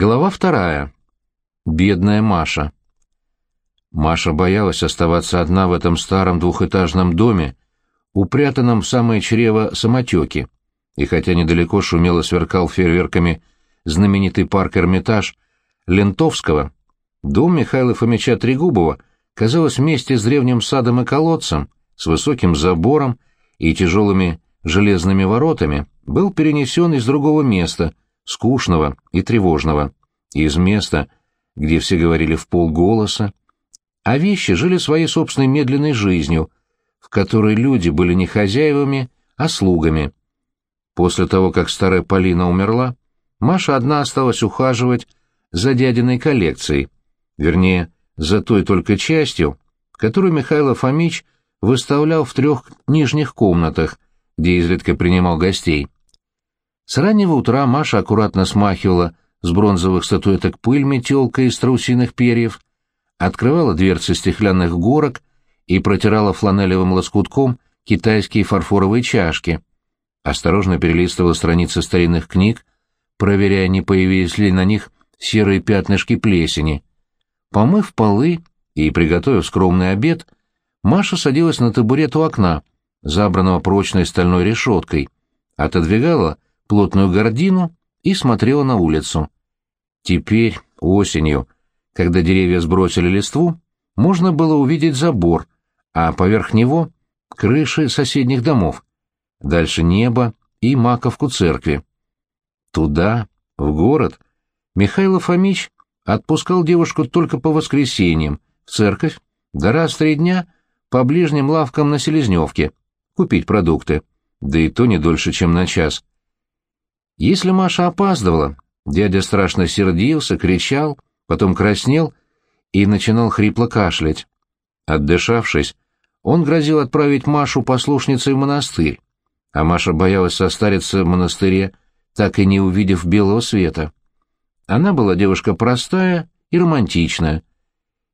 Глава вторая. Бедная Маша. Маша боялась оставаться одна в этом старом двухэтажном доме, упрятанном в самое чрево самотеки, и хотя недалеко шумело сверкал фейерверками знаменитый парк Эрмитаж Лентовского, дом Михаила Фомича Трегубова, казалось, вместе с древним садом и колодцем, с высоким забором и тяжелыми железными воротами, был перенесен из другого места — скучного и тревожного, из места, где все говорили в полголоса, а вещи жили своей собственной медленной жизнью, в которой люди были не хозяевами, а слугами. После того, как старая Полина умерла, Маша одна осталась ухаживать за дядиной коллекцией, вернее, за той только частью, которую Михаил Фомич выставлял в трех нижних комнатах, где изредка принимал гостей. С раннего утра Маша аккуратно смахивала с бронзовых статуэток пыль метелкой из страусиных перьев, открывала дверцы стеклянных горок и протирала фланелевым лоскутком китайские фарфоровые чашки. Осторожно перелистывала страницы старинных книг, проверяя, не появились ли на них серые пятнышки плесени. Помыв полы и приготовив скромный обед, Маша садилась на табурет у окна, забранного прочной стальной решеткой, отодвигала плотную гордину и смотрела на улицу. Теперь, осенью, когда деревья сбросили листву, можно было увидеть забор, а поверх него — крыши соседних домов. Дальше небо и маковку церкви. Туда, в город, Михаил Фомич отпускал девушку только по воскресеньям, в церковь, да раз в три дня по ближним лавкам на Селезневке, купить продукты, да и то не дольше, чем на час. Если Маша опаздывала, дядя страшно сердился, кричал, потом краснел и начинал хрипло кашлять. Отдышавшись, он грозил отправить Машу послушницей в монастырь, а Маша боялась состариться в монастыре, так и не увидев белого света. Она была девушка простая и романтичная.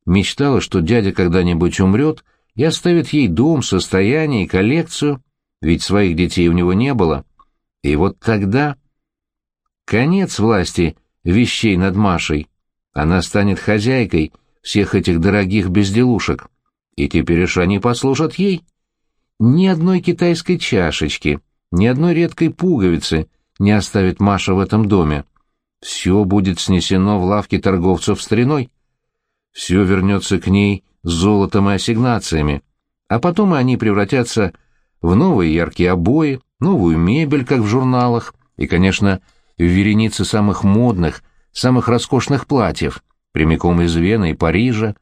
Мечтала, что дядя когда-нибудь умрет и оставит ей дом, состояние и коллекцию, ведь своих детей у него не было. И вот тогда Конец власти вещей над Машей. Она станет хозяйкой всех этих дорогих безделушек. И теперь уж они послужат ей. Ни одной китайской чашечки, ни одной редкой пуговицы не оставит Маша в этом доме. Все будет снесено в лавке торговцев стариной. Все вернется к ней с золотом и ассигнациями, а потом они превратятся в новые яркие обои, новую мебель, как в журналах, и, конечно, в веренице самых модных, самых роскошных платьев, прямиком из Вены и Парижа.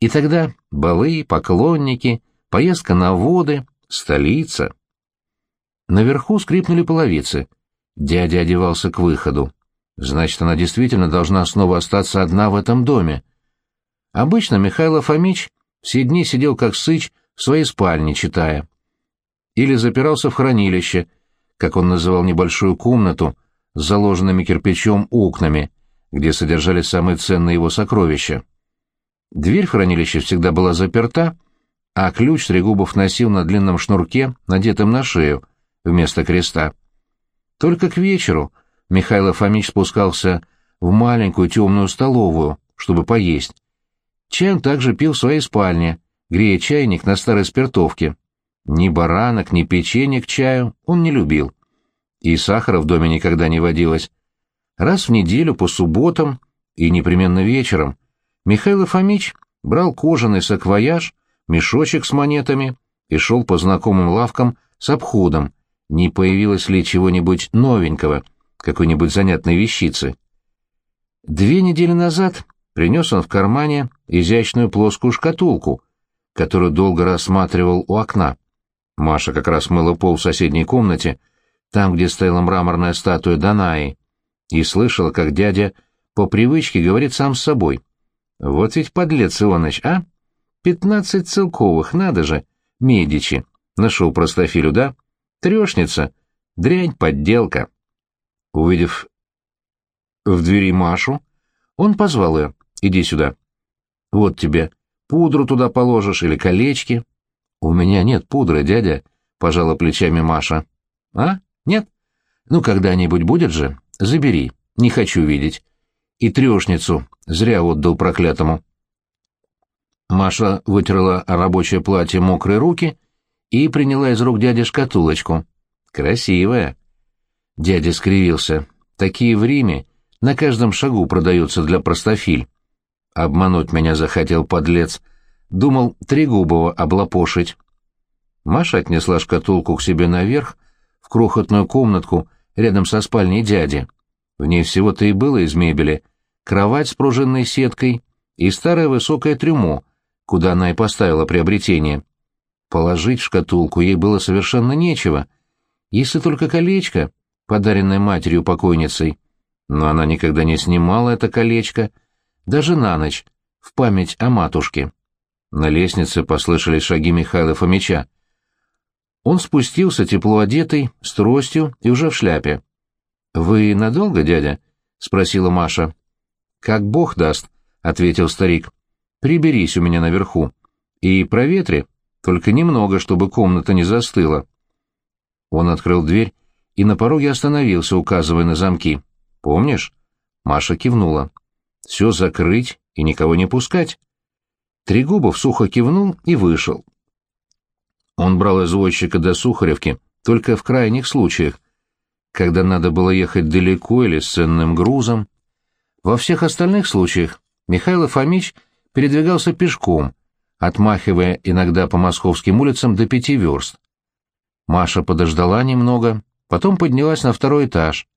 И тогда балы, поклонники, поездка на воды, столица. Наверху скрипнули половицы. Дядя одевался к выходу. Значит, она действительно должна снова остаться одна в этом доме. Обычно Михаил Фомич все дни сидел как сыч в своей спальне, читая. Или запирался в хранилище, как он называл небольшую комнату, с заложенными кирпичом окнами, где содержались самые ценные его сокровища. Дверь в хранилище всегда была заперта, а ключ Трегубов носил на длинном шнурке, надетым на шею, вместо креста. Только к вечеру Михаил Фомич спускался в маленькую темную столовую, чтобы поесть. Чай он также пил в своей спальне, грея чайник на старой спиртовке. Ни баранок, ни печенье к чаю он не любил и сахара в доме никогда не водилось. Раз в неделю по субботам и непременно вечером Михаил Фомич брал кожаный саквояж, мешочек с монетами и шел по знакомым лавкам с обходом, не появилось ли чего-нибудь новенького, какой-нибудь занятной вещицы. Две недели назад принес он в кармане изящную плоскую шкатулку, которую долго рассматривал у окна. Маша как раз мыла пол в соседней комнате, там, где стояла мраморная статуя Данаи, и слышала, как дядя по привычке говорит сам с собой. «Вот ведь подлец Ионыч, а? Пятнадцать целковых, надо же! Медичи! Нашел простофилю, да? Трешница! Дрянь, подделка!» Увидев в двери Машу, он позвал ее. «Иди сюда. Вот тебе. Пудру туда положишь или колечки». «У меня нет пудры, дядя», — пожала плечами Маша. «А? Нет? Ну, когда-нибудь будет же. Забери. Не хочу видеть. и трешницу зря отдал проклятому. Маша вытерла рабочее платье мокрые руки и приняла из рук дяди шкатулочку. Красивая. Дядя скривился. Такие в Риме на каждом шагу продаются для простофиль. Обмануть меня захотел подлец. Думал Трегубова облапошить. Маша отнесла шкатулку к себе наверх, в крохотную комнатку рядом со спальней дяди. В ней всего-то и было из мебели. Кровать с пружинной сеткой и старое высокое трюмо, куда она и поставила приобретение. Положить шкатулку ей было совершенно нечего, если только колечко, подаренное матерью покойницей. Но она никогда не снимала это колечко, даже на ночь, в память о матушке. На лестнице послышались шаги Михаила Фомича. Он спустился, тепло одетый, с тростью и уже в шляпе. «Вы надолго, дядя?» — спросила Маша. «Как бог даст», — ответил старик. «Приберись у меня наверху. И проветри, только немного, чтобы комната не застыла». Он открыл дверь и на пороге остановился, указывая на замки. «Помнишь?» Маша кивнула. «Все закрыть и никого не пускать». Трегубов сухо кивнул и вышел. Он брал извозчика до Сухаревки только в крайних случаях, когда надо было ехать далеко или с ценным грузом. Во всех остальных случаях Михаил Фомич передвигался пешком, отмахивая иногда по московским улицам до пяти верст. Маша подождала немного, потом поднялась на второй этаж,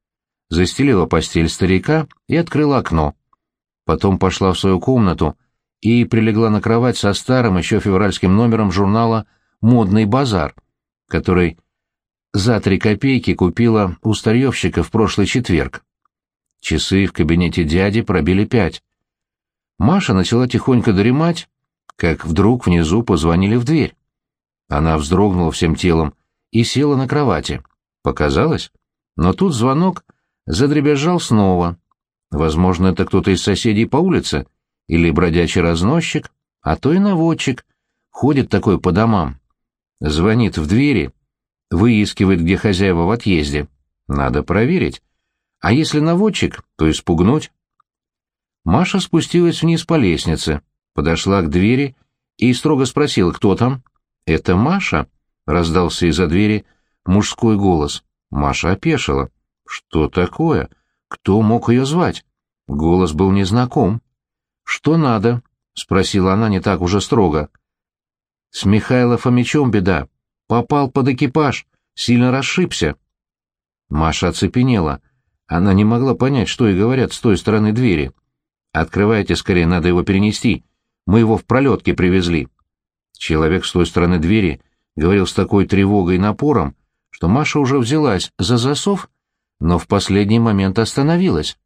застелила постель старика и открыла окно. Потом пошла в свою комнату и прилегла на кровать со старым еще февральским номером журнала «Модный базар», который за три копейки купила у старьевщика в прошлый четверг. Часы в кабинете дяди пробили пять. Маша начала тихонько дремать, как вдруг внизу позвонили в дверь. Она вздрогнула всем телом и села на кровати. Показалось? Но тут звонок задребезжал снова. Возможно, это кто-то из соседей по улице, или бродячий разносчик, а то и наводчик. Ходит такой по домам. Звонит в двери, выискивает, где хозяева в отъезде. Надо проверить. А если наводчик, то испугнуть. Маша спустилась вниз по лестнице, подошла к двери и строго спросила, кто там. «Это Маша?» — раздался из-за двери мужской голос. Маша опешила. «Что такое? Кто мог ее звать?» Голос был незнаком. «Что надо?» — спросила она не так уже строго. «С Михаилом Фомичом беда. Попал под экипаж, сильно расшибся». Маша оцепенела. Она не могла понять, что и говорят с той стороны двери. «Открывайте скорее, надо его перенести. Мы его в пролетке привезли». Человек с той стороны двери говорил с такой тревогой и напором, что Маша уже взялась за засов, но в последний момент остановилась.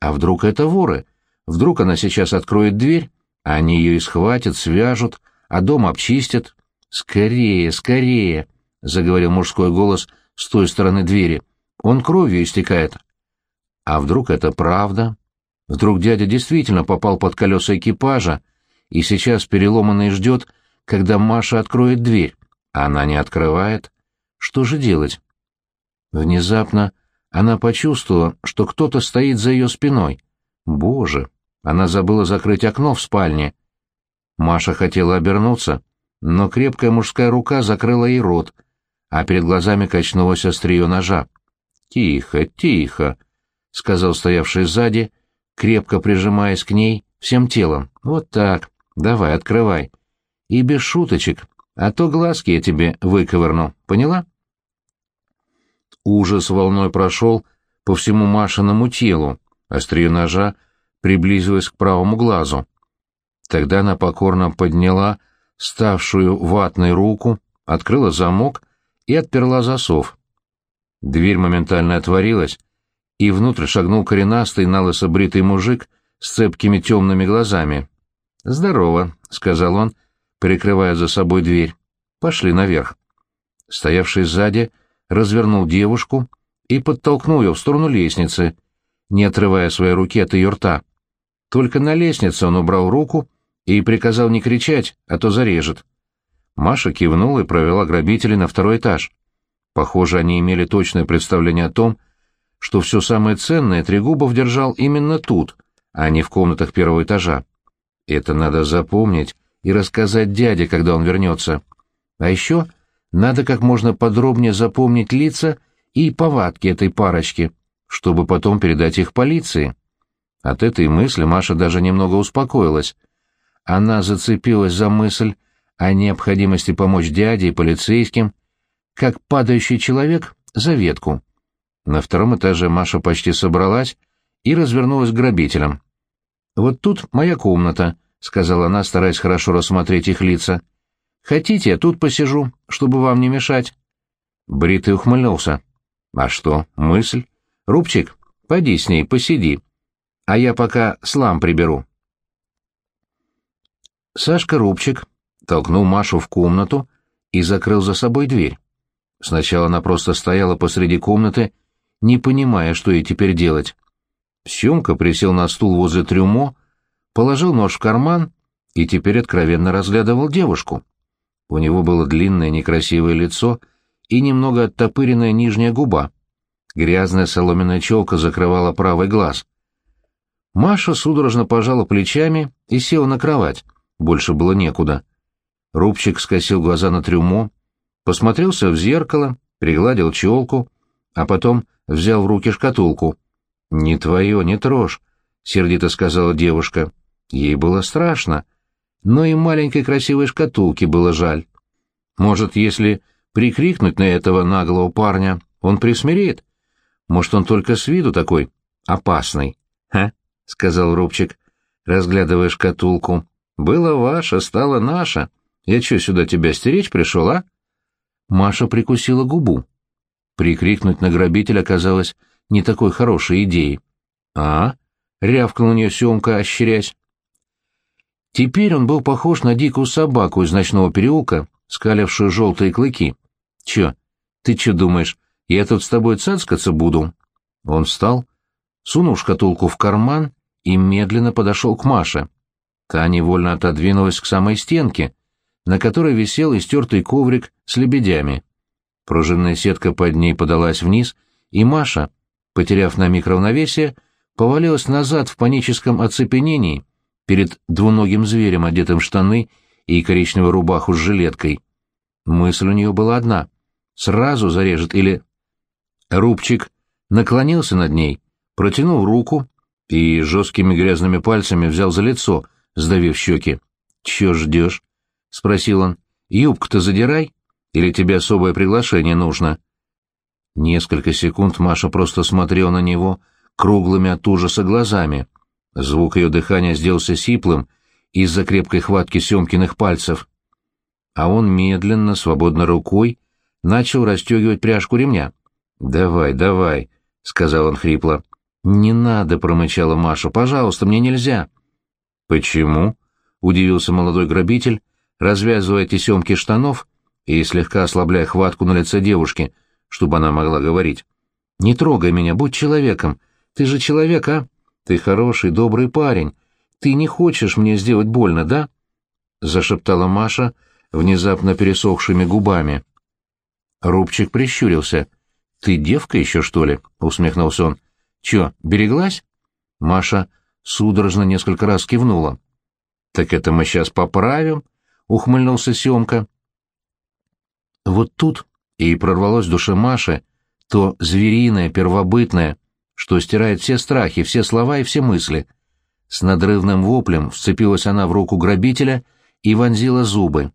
А вдруг это воры? Вдруг она сейчас откроет дверь, а они ее и схватят, свяжут, а дом обчистят. «Скорее, скорее!» — заговорил мужской голос с той стороны двери. «Он кровью истекает». А вдруг это правда? Вдруг дядя действительно попал под колеса экипажа и сейчас переломанный ждет, когда Маша откроет дверь, а она не открывает? Что же делать? Внезапно она почувствовала, что кто-то стоит за ее спиной. Боже! Она забыла закрыть окно в спальне. Маша хотела обернуться, но крепкая мужская рука закрыла ей рот, а перед глазами качнулось острие ножа. «Тихо, тихо», — сказал стоявший сзади, крепко прижимаясь к ней всем телом. «Вот так. Давай, открывай. И без шуточек, а то глазки я тебе выковырну. Поняла?» Ужас волной прошел по всему Машиному телу, острие ножа приблизилось к правому глазу. Тогда она покорно подняла ставшую ватной руку, открыла замок и отперла засов. Дверь моментально отворилась, и внутрь шагнул коренастый, налысо бритый мужик с цепкими темными глазами. «Здорово», — сказал он, прикрывая за собой дверь. «Пошли наверх». Стоявший сзади развернул девушку и подтолкнул ее в сторону лестницы, не отрывая своей руки от ее рта. Только на лестнице он убрал руку и приказал не кричать, а то зарежет. Маша кивнула и провела грабителей на второй этаж. Похоже, они имели точное представление о том, что все самое ценное Трегубов держал именно тут, а не в комнатах первого этажа. Это надо запомнить и рассказать дяде, когда он вернется. А еще надо как можно подробнее запомнить лица и повадки этой парочки, чтобы потом передать их полиции. От этой мысли Маша даже немного успокоилась. Она зацепилась за мысль о необходимости помочь дяде и полицейским, как падающий человек за ветку. На втором этаже Маша почти собралась и развернулась к грабителям. «Вот тут моя комната», — сказала она, стараясь хорошо рассмотреть их лица. «Хотите, я тут посижу, чтобы вам не мешать?» Бритый ухмыльнулся. «А что, мысль? Рубчик, пойди с ней, посиди, а я пока слам приберу». Сашка Рубчик толкнул Машу в комнату и закрыл за собой дверь. Сначала она просто стояла посреди комнаты, не понимая, что ей теперь делать. Семка присел на стул возле трюмо, положил нож в карман и теперь откровенно разглядывал девушку. У него было длинное некрасивое лицо и немного оттопыренная нижняя губа. Грязная соломенная челка закрывала правый глаз. Маша судорожно пожала плечами и села на кровать. Больше было некуда. Рубчик скосил глаза на трюмо, посмотрелся в зеркало, пригладил челку, а потом взял в руки шкатулку. «Не твое, не трожь», — сердито сказала девушка. Ей было страшно, но и маленькой красивой шкатулке было жаль. Может, если прикрикнуть на этого наглого парня, он присмиреет? Может, он только с виду такой опасный? — Ха? — сказал Рубчик, разглядывая шкатулку. — Было ваше, стало наше. Я что, сюда тебя стеречь пришел, а? Маша прикусила губу. Прикрикнуть на грабителя оказалось не такой хорошей идеей. «А?» — рявкнул у нее Семка, ощерясь. Теперь он был похож на дикую собаку из ночного переулка, скалившую желтые клыки. «Чё? Ты чё думаешь, я тут с тобой цацкаться буду?» Он встал, сунул шкатулку в карман и медленно подошел к Маше. Та невольно отодвинулась к самой стенке, на которой висел истертый коврик с лебедями. Пружинная сетка под ней подалась вниз, и Маша, потеряв на миг равновесие, повалилась назад в паническом оцепенении перед двуногим зверем, одетым в штаны и коричневую рубаху с жилеткой. Мысль у нее была одна — сразу зарежет или... Рубчик наклонился над ней, протянул руку и жесткими грязными пальцами взял за лицо, сдавив щеки. — Чё ждешь? — спросил он. — Юбку-то задирай. Или тебе особое приглашение нужно?» Несколько секунд Маша просто смотрела на него круглыми от ужаса глазами. Звук ее дыхания сделался сиплым из-за крепкой хватки Семкиных пальцев. А он медленно, свободно рукой, начал расстегивать пряжку ремня. «Давай, давай», — сказал он хрипло. «Не надо», — промычала Маша, — «пожалуйста, мне нельзя». «Почему?» — удивился молодой грабитель, развязывая тесемки штанов и слегка ослабляя хватку на лице девушки, чтобы она могла говорить. «Не трогай меня, будь человеком. Ты же человек, а? Ты хороший, добрый парень. Ты не хочешь мне сделать больно, да?» — зашептала Маша внезапно пересохшими губами. Рубчик прищурился. «Ты девка еще, что ли?» — усмехнулся он. «Че, береглась?» Маша судорожно несколько раз кивнула. «Так это мы сейчас поправим?» — ухмыльнулся Семка. Вот тут и прорвалось в душе Маши то звериное, первобытное, что стирает все страхи, все слова и все мысли. С надрывным воплем вцепилась она в руку грабителя и вонзила зубы,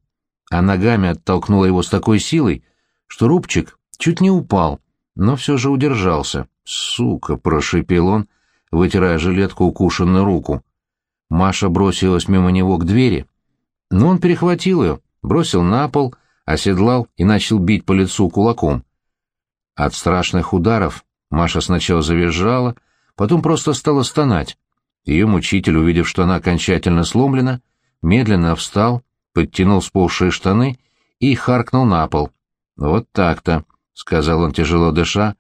а ногами оттолкнула его с такой силой, что рубчик чуть не упал, но все же удержался. «Сука!» — прошипел он, вытирая жилетку укушенную руку. Маша бросилась мимо него к двери, но он перехватил ее, бросил на пол оседлал и начал бить по лицу кулаком. От страшных ударов Маша сначала завизжала, потом просто стала стонать. Ее мучитель, увидев, что она окончательно сломлена, медленно встал, подтянул сползшие штаны и харкнул на пол. «Вот так-то», — сказал он, тяжело дыша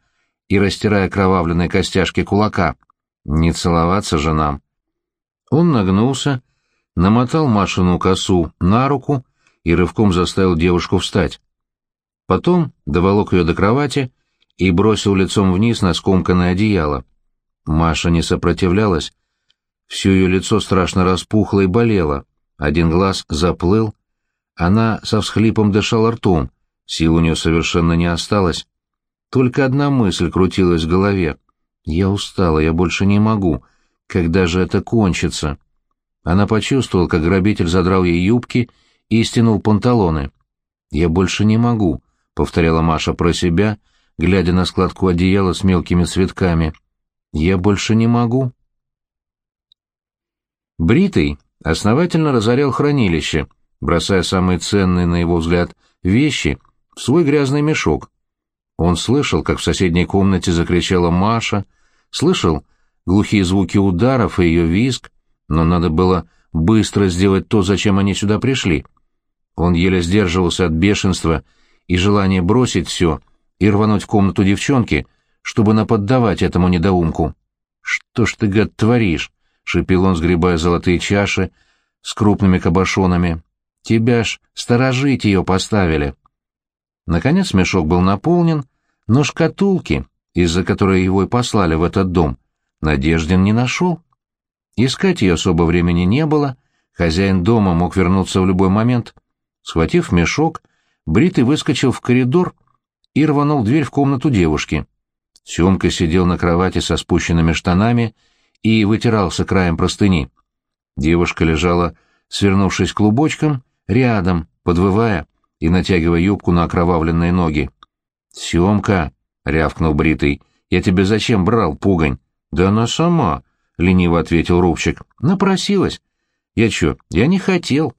и растирая кровавленные костяшки кулака. «Не целоваться же нам». Он нагнулся, намотал Машину косу на руку и рывком заставил девушку встать. Потом доволок ее до кровати и бросил лицом вниз на скомканное одеяло. Маша не сопротивлялась. Все ее лицо страшно распухло и болело, один глаз заплыл. Она со всхлипом дышала ртом, сил у нее совершенно не осталось. Только одна мысль крутилась в голове. «Я устала, я больше не могу. Когда же это кончится?» Она почувствовала, как грабитель задрал ей юбки и стянул панталоны. «Я больше не могу», — повторяла Маша про себя, глядя на складку одеяла с мелкими цветками. «Я больше не могу». Бритый основательно разорял хранилище, бросая самые ценные, на его взгляд, вещи в свой грязный мешок. Он слышал, как в соседней комнате закричала Маша, слышал глухие звуки ударов и ее визг, но надо было быстро сделать то, зачем они сюда пришли. Он еле сдерживался от бешенства и желания бросить все и рвануть в комнату девчонки, чтобы наподдавать этому недоумку. «Что ж ты, гад, творишь?» — шипел он, сгребая золотые чаши с крупными кабошонами. «Тебя ж сторожить ее поставили». Наконец мешок был наполнен, но шкатулки, из-за которой его и послали в этот дом, Надеждин не нашел. Искать ее особо времени не было, хозяин дома мог вернуться в любой момент. Схватив мешок, Бритый выскочил в коридор и рванул дверь в комнату девушки. Семка сидел на кровати со спущенными штанами и вытирался краем простыни. Девушка лежала, свернувшись клубочком, рядом, подвывая и натягивая юбку на окровавленные ноги. «Семка!» — рявкнул Бритый. «Я тебе зачем брал, пугань?» «Да она сама!» — лениво ответил Рубчик. «Напросилась». «Я чё, я не хотел».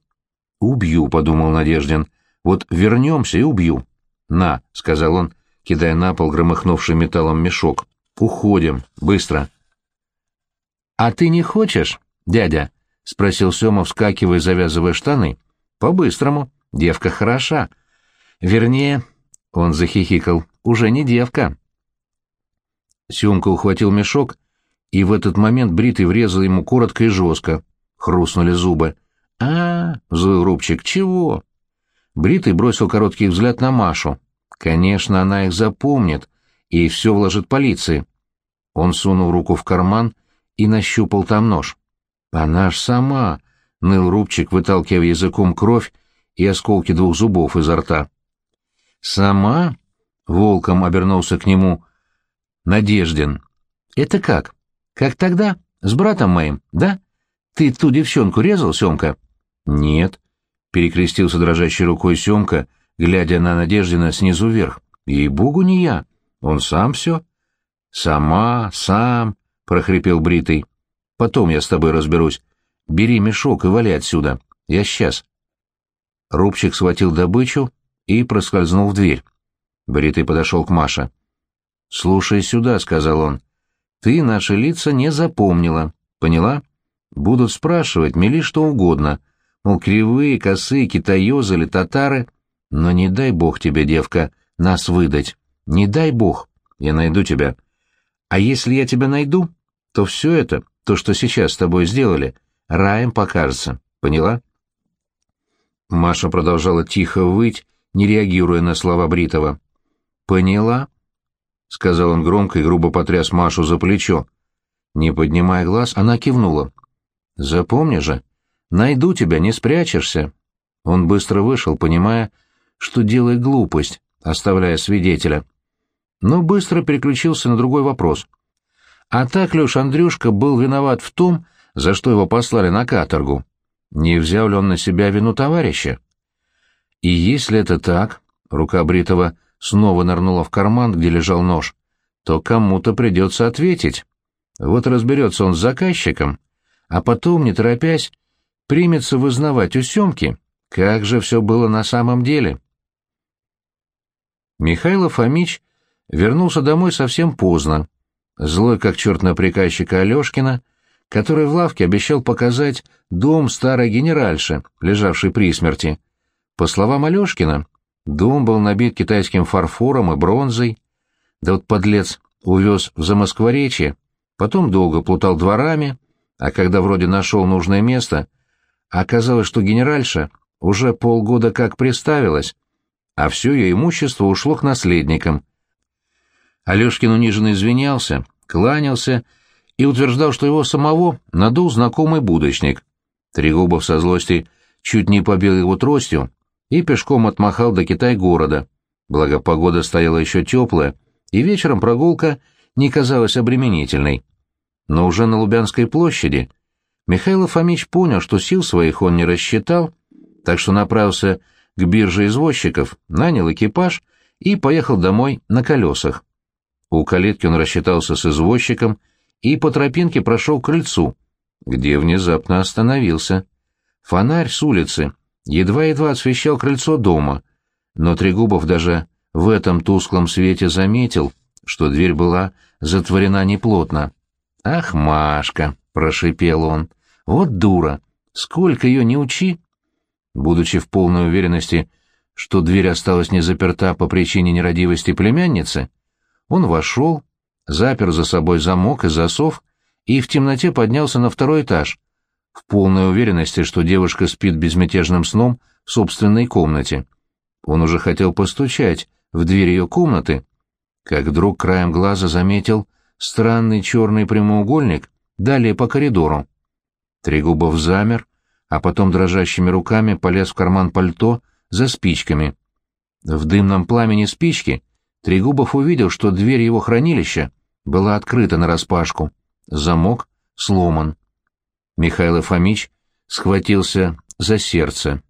«Убью», — подумал Надеждин. «Вот вернемся и убью». «На», — сказал он, кидая на пол громыхнувший металлом мешок. «Уходим. Быстро». «А ты не хочешь, дядя?» — спросил Сёма, вскакивая, завязывая штаны. «По-быстрому. Девка хороша. Вернее, — он захихикал, — уже не девка». Сёмка ухватил мешок, и в этот момент Бритый врезал ему коротко и жестко. Хрустнули зубы. а, -а, -а взвыл Рубчик, — чего? Бритый бросил короткий взгляд на Машу. Конечно, она их запомнит и все вложит полиции. Он сунул руку в карман и нащупал там нож. «Она ж сама!» — ныл Рубчик, выталкивая языком кровь и осколки двух зубов изо рта. «Сама?» — волком обернулся к нему Надеждин. «Это как? Как тогда? С братом моим, да? Ты ту девчонку резал, Семка?» «Нет», — перекрестился дрожащей рукой Семка, глядя на Надеждина снизу вверх. «Ей-богу, не я. Он сам все». «Сама, сам», — прохрипел Бритый. «Потом я с тобой разберусь. Бери мешок и вали отсюда. Я сейчас». Рубчик схватил добычу и проскользнул в дверь. Бритый подошел к Маше. «Слушай сюда», — сказал он. «Ты наши лица не запомнила. Поняла? Будут спрашивать, мели что угодно. Мол, кривые, косые, китаёзы или татары. Но не дай бог тебе, девка, нас выдать. Не дай бог. Я найду тебя. А если я тебя найду, то все это, то, что сейчас с тобой сделали, раем покажется. Поняла?» Маша продолжала тихо выть, не реагируя на слова Бритова. «Поняла?» — сказал он громко и грубо потряс Машу за плечо. Не поднимая глаз, она кивнула. «Запомни же, найду тебя, не спрячешься». Он быстро вышел, понимая, что делает глупость, оставляя свидетеля. Но быстро переключился на другой вопрос. А так уж Андрюшка был виноват в том, за что его послали на каторгу? Не взял ли он на себя вину товарища? И если это так, рука Бритова снова нырнула в карман, где лежал нож, то кому-то придется ответить. Вот разберется он с заказчиком, а потом, не торопясь, примется вызнавать у Семки, как же все было на самом деле. Михаил Фомич вернулся домой совсем поздно, злой как черт на приказчика Алешкина, который в лавке обещал показать дом старой генеральши, лежавшей при смерти. По словам Алешкина, Дом был набит китайским фарфором и бронзой. Да вот подлец увез в Замоскворечье, потом долго плутал дворами, а когда вроде нашел нужное место, оказалось, что генеральша уже полгода как приставилась, а все ее имущество ушло к наследникам. Алешкин униженно извинялся, кланялся и утверждал, что его самого надул знакомый будочник. Трегубов со злости чуть не побил его тростью и пешком отмахал до Китай-города. Благо погода стояла еще теплая, и вечером прогулка не казалась обременительной. Но уже на Лубянской площади Михаил Фомич понял, что сил своих он не рассчитал, так что направился к бирже извозчиков, нанял экипаж и поехал домой на колесах. У калитки он рассчитался с извозчиком и по тропинке прошел к крыльцу, где внезапно остановился. Фонарь с улицы едва-едва освещал крыльцо дома, но Трегубов даже в этом тусклом свете заметил, что дверь была затворена неплотно. «Ах, Машка!» — прошипел он. «Вот дура! Сколько ее не учи!» Будучи в полной уверенности, что дверь осталась не заперта по причине нерадивости племянницы, он вошел, запер за собой замок и засов и в темноте поднялся на второй этаж, в полной уверенности, что девушка спит безмятежным сном в собственной комнате. Он уже хотел постучать в дверь ее комнаты, как вдруг краем глаза заметил странный черный прямоугольник далее по коридору. Трегубов замер, а потом дрожащими руками полез в карман пальто за спичками. В дымном пламени спички Трегубов увидел, что дверь его хранилища была открыта нараспашку, замок сломан. Михаил Фомич схватился за сердце.